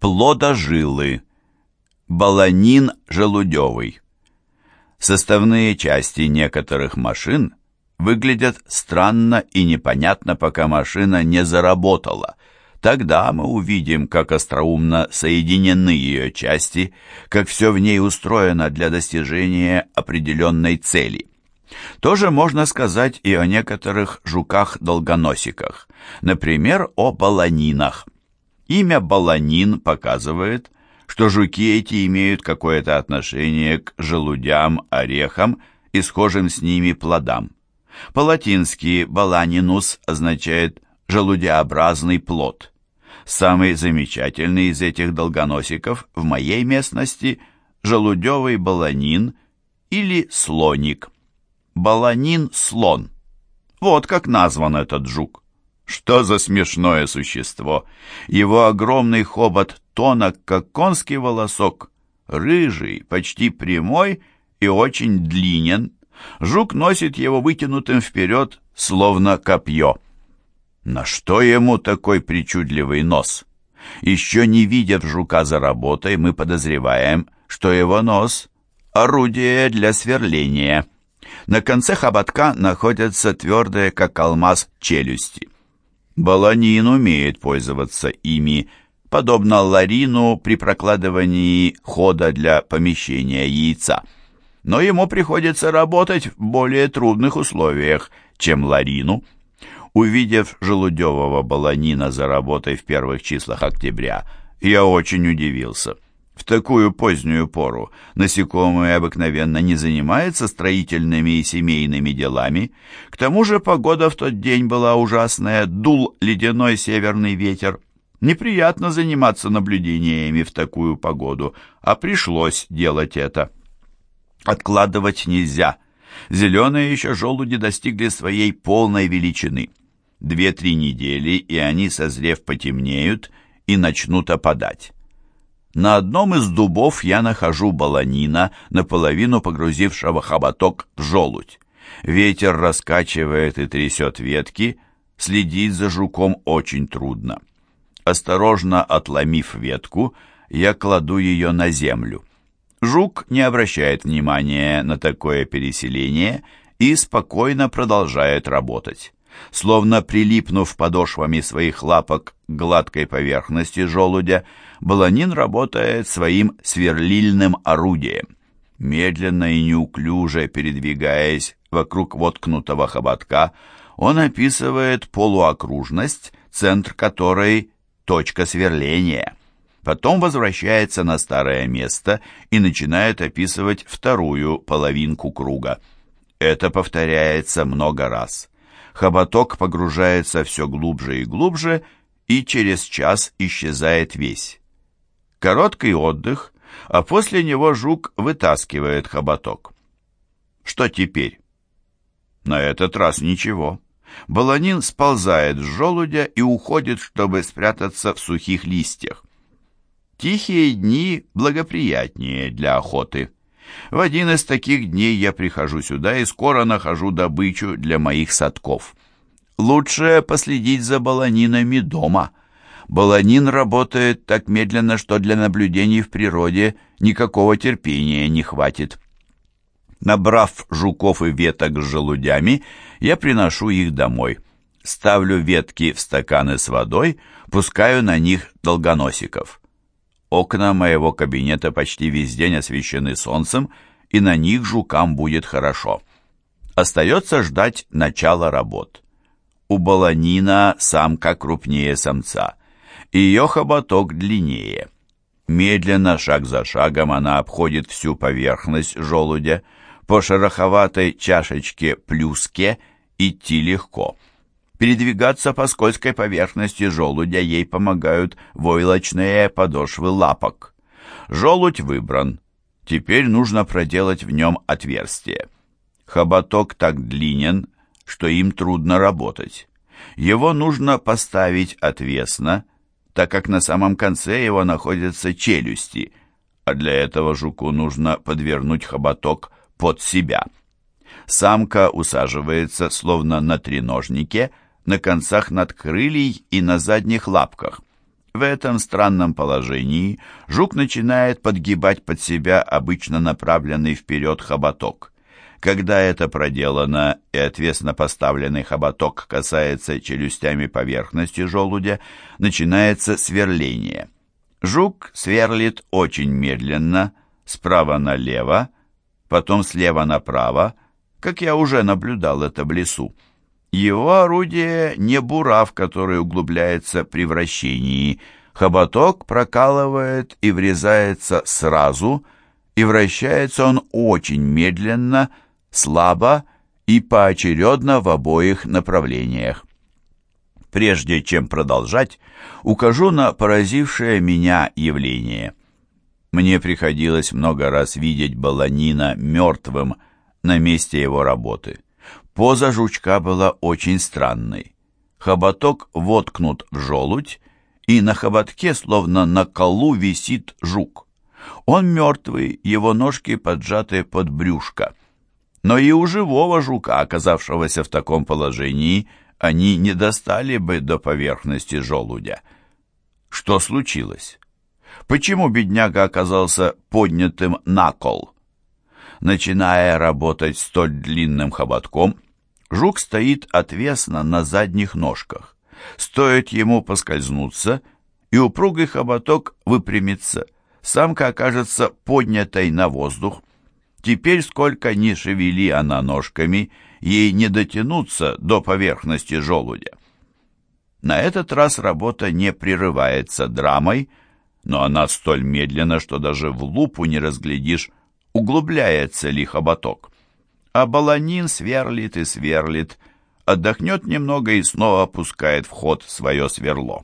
Плодожилы. Баланин желудевый. Составные части некоторых машин выглядят странно и непонятно, пока машина не заработала. Тогда мы увидим, как остроумно соединены ее части, как все в ней устроено для достижения определенной цели. Тоже можно сказать и о некоторых жуках-долгоносиках, например, о баланинах. Имя баланин показывает, что жуки эти имеют какое-то отношение к желудям, орехам и схожим с ними плодам. По-латински «баланинус» означает «желудеобразный плод». Самый замечательный из этих долгоносиков в моей местности – желудевый баланин или слоник. Баланин-слон. Вот как назван этот жук. Что за смешное существо! Его огромный хобот тонок, как конский волосок, рыжий, почти прямой и очень длинен. Жук носит его вытянутым вперед, словно копье. На что ему такой причудливый нос? Еще не видя жука за работой, мы подозреваем, что его нос — орудие для сверления. На конце хоботка находятся твердые, как алмаз, челюсти. Баланин умеет пользоваться ими, подобно ларину при прокладывании хода для помещения яйца. Но ему приходится работать в более трудных условиях, чем ларину. Увидев желудевого баланина за работой в первых числах октября, я очень удивился. В такую позднюю пору насекомые обыкновенно не занимаются строительными и семейными делами. К тому же погода в тот день была ужасная, дул ледяной северный ветер. Неприятно заниматься наблюдениями в такую погоду, а пришлось делать это. Откладывать нельзя. Зеленые еще желуди достигли своей полной величины. Две-три недели, и они, созрев, потемнеют и начнут опадать. На одном из дубов я нахожу баланина, наполовину погрузившего хоботок в желудь. Ветер раскачивает и трясет ветки, следить за жуком очень трудно. Осторожно отломив ветку, я кладу ее на землю. Жук не обращает внимания на такое переселение и спокойно продолжает работать. Словно прилипнув подошвами своих лапок к гладкой поверхности желудя, Баланин работает своим сверлильным орудием. Медленно и неуклюже передвигаясь вокруг воткнутого хоботка, он описывает полуокружность, центр которой – точка сверления. Потом возвращается на старое место и начинает описывать вторую половинку круга. Это повторяется много раз. Хоботок погружается все глубже и глубже, и через час исчезает весь. Короткий отдых, а после него жук вытаскивает хоботок. Что теперь? На этот раз ничего. Баланин сползает с желудя и уходит, чтобы спрятаться в сухих листьях. Тихие дни благоприятнее для охоты. В один из таких дней я прихожу сюда и скоро нахожу добычу для моих садков. Лучше последить за баланинами дома — Баланин работает так медленно, что для наблюдений в природе никакого терпения не хватит. Набрав жуков и веток с желудями, я приношу их домой. Ставлю ветки в стаканы с водой, пускаю на них долгоносиков. Окна моего кабинета почти весь день освещены солнцем, и на них жукам будет хорошо. Остается ждать начала работ. У баланина самка крупнее самца ее хоботок длиннее. Медленно, шаг за шагом, она обходит всю поверхность желудя. По шероховатой чашечке плюске идти легко. Передвигаться по скользкой поверхности желудя ей помогают войлочные подошвы лапок. Желудь выбран. Теперь нужно проделать в нем отверстие. Хоботок так длинен, что им трудно работать. Его нужно поставить отвесно, так как на самом конце его находятся челюсти, а для этого жуку нужно подвернуть хоботок под себя. Самка усаживается, словно на треножнике, на концах надкрылий и на задних лапках. В этом странном положении жук начинает подгибать под себя обычно направленный вперед хоботок. Когда это проделано и отвесно поставленный хоботок касается челюстями поверхности желудя, начинается сверление. Жук сверлит очень медленно, справа налево, потом слева направо, как я уже наблюдал это в лесу. Его орудие не бурав, который углубляется при вращении. Хоботок прокалывает и врезается сразу, и вращается он очень медленно, слабо и поочередно в обоих направлениях. Прежде чем продолжать, укажу на поразившее меня явление. Мне приходилось много раз видеть Баланина мертвым на месте его работы. Поза жучка была очень странной. Хоботок воткнут в желудь, и на хоботке, словно на колу, висит жук. Он мертвый, его ножки поджаты под брюшко. Но и у живого жука, оказавшегося в таком положении, они не достали бы до поверхности желудя. Что случилось? Почему бедняга оказался поднятым на кол? Начиная работать столь длинным хоботком, жук стоит отвесно на задних ножках. Стоит ему поскользнуться, и упругый хоботок выпрямится. Самка окажется поднятой на воздух. Теперь, сколько ни шевели она ножками, ей не дотянуться до поверхности желудя. На этот раз работа не прерывается драмой, но она столь медленна, что даже в лупу не разглядишь, углубляется ли хоботок. А баланин сверлит и сверлит, отдохнет немного и снова опускает в ход свое сверло.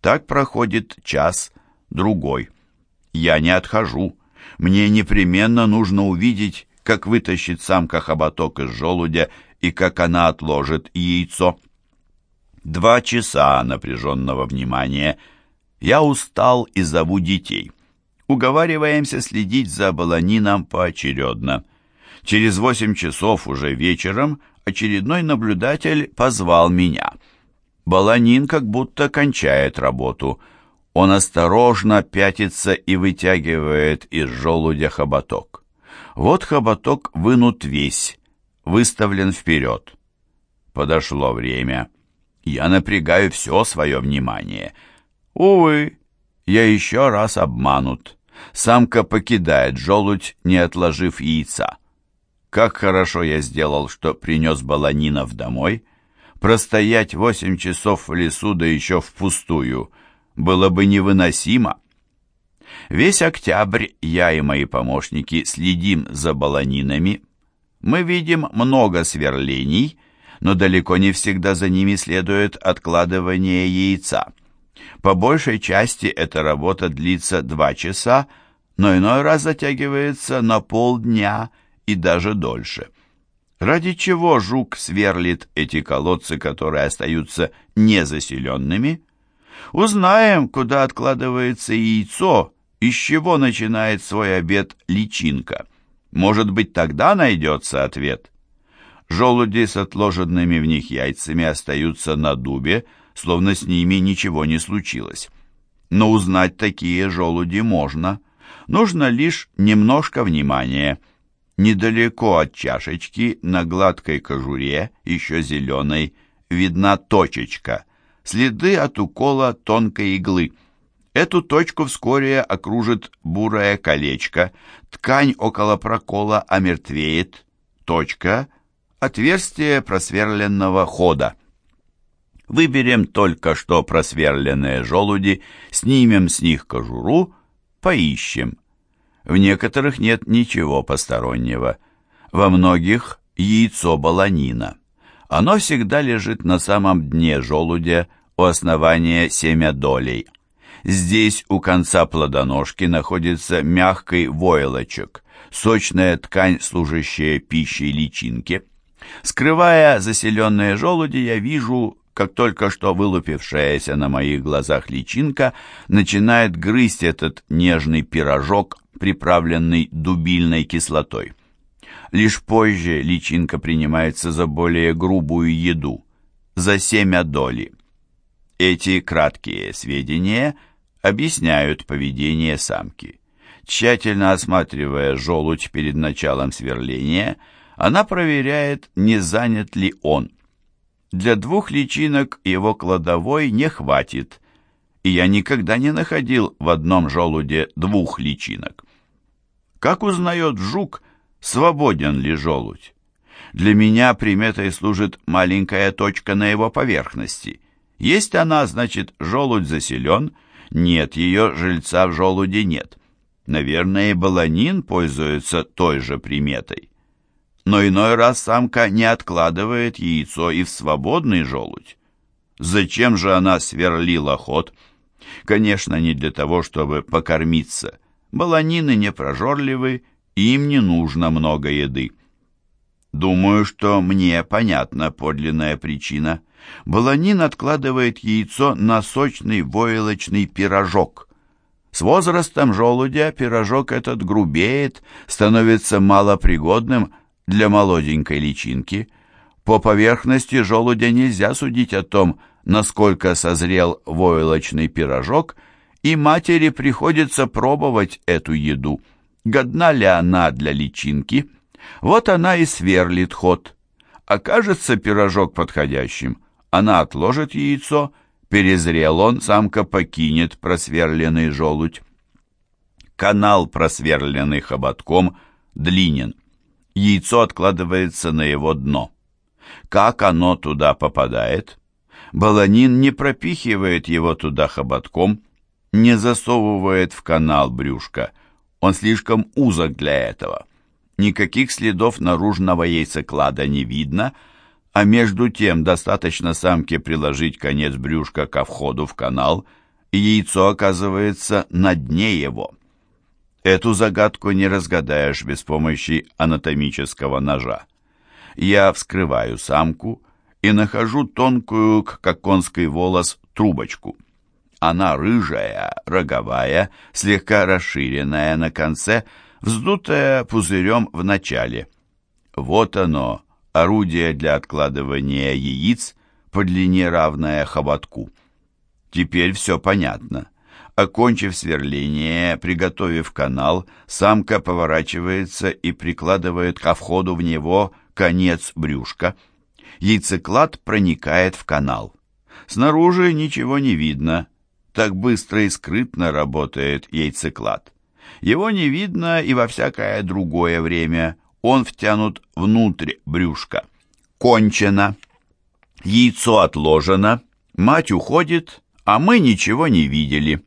Так проходит час, другой. Я не отхожу. Мне непременно нужно увидеть, как вытащит самка хоботок из желудя и как она отложит яйцо. Два часа напряженного внимания. Я устал и зову детей. Уговариваемся следить за баланином поочередно. Через восемь часов уже вечером очередной наблюдатель позвал меня. Баланин как будто кончает работу. Он осторожно пятится и вытягивает из желудя хоботок. Вот хоботок вынут весь, выставлен вперед. Подошло время. Я напрягаю все свое внимание. Увы, я еще раз обманут. Самка покидает желудь, не отложив яйца. Как хорошо я сделал, что принес Баланинов домой. Простоять восемь часов в лесу, да еще впустую, было бы невыносимо. Весь октябрь я и мои помощники следим за баланинами. Мы видим много сверлений, но далеко не всегда за ними следует откладывание яйца. По большей части эта работа длится два часа, но иной раз затягивается на полдня и даже дольше. Ради чего жук сверлит эти колодцы, которые остаются незаселенными? Узнаем, куда откладывается яйцо, из чего начинает свой обед личинка? Может быть, тогда найдется ответ? Желуди с отложенными в них яйцами остаются на дубе, словно с ними ничего не случилось. Но узнать такие желуди можно. Нужно лишь немножко внимания. Недалеко от чашечки, на гладкой кожуре, еще зеленой, видна точечка, следы от укола тонкой иглы – Эту точку вскоре окружит бурое колечко, ткань около прокола омертвеет, точка, отверстие просверленного хода. Выберем только что просверленные желуди, снимем с них кожуру, поищем. В некоторых нет ничего постороннего. Во многих яйцо баланина. Оно всегда лежит на самом дне желудя у основания семя долей. Здесь у конца плодоножки находится мягкий войлочек, сочная ткань, служащая пищей личинки. Скрывая заселенные желуди, я вижу, как только что вылупившаяся на моих глазах личинка начинает грызть этот нежный пирожок, приправленный дубильной кислотой. Лишь позже личинка принимается за более грубую еду, за семя доли. Эти краткие сведения объясняют поведение самки. Тщательно осматривая желудь перед началом сверления, она проверяет, не занят ли он. Для двух личинок его кладовой не хватит, и я никогда не находил в одном желуде двух личинок. Как узнает жук, свободен ли желудь? Для меня приметой служит маленькая точка на его поверхности. Есть она, значит, желудь заселен, нет, ее жильца в желуде нет. Наверное, и баланин пользуется той же приметой. Но иной раз самка не откладывает яйцо и в свободный желудь. Зачем же она сверлила ход? Конечно, не для того, чтобы покормиться. Баланины не прожорливы, им не нужно много еды. Думаю, что мне понятна подлинная причина. Баланин откладывает яйцо на сочный войлочный пирожок. С возрастом желудя пирожок этот грубеет, становится малопригодным для молоденькой личинки. По поверхности желудя нельзя судить о том, насколько созрел войлочный пирожок, и матери приходится пробовать эту еду. Годна ли она для личинки? Вот она и сверлит ход. Окажется пирожок подходящим, она отложит яйцо, перезрел он, самка покинет просверленный желудь. Канал, просверленный хоботком, длинен. Яйцо откладывается на его дно. Как оно туда попадает? Баланин не пропихивает его туда хоботком, не засовывает в канал брюшка. Он слишком узок для этого. Никаких следов наружного яйцеклада не видно, а между тем достаточно самке приложить конец брюшка ко входу в канал, и яйцо оказывается на дне его. Эту загадку не разгадаешь без помощи анатомического ножа. Я вскрываю самку и нахожу тонкую, как конский волос, трубочку. Она рыжая, роговая, слегка расширенная на конце, вздутая пузырем в начале. Вот оно, орудие для откладывания яиц по длине равное хоботку. Теперь все понятно. Окончив сверление, приготовив канал, самка поворачивается и прикладывает ко входу в него конец брюшка. Яйцеклад проникает в канал. Снаружи ничего не видно. Так быстро и скрытно работает яйцеклад. Его не видно и во всякое другое время. Он втянут внутрь брюшка. Кончено. Яйцо отложено. Мать уходит, а мы ничего не видели.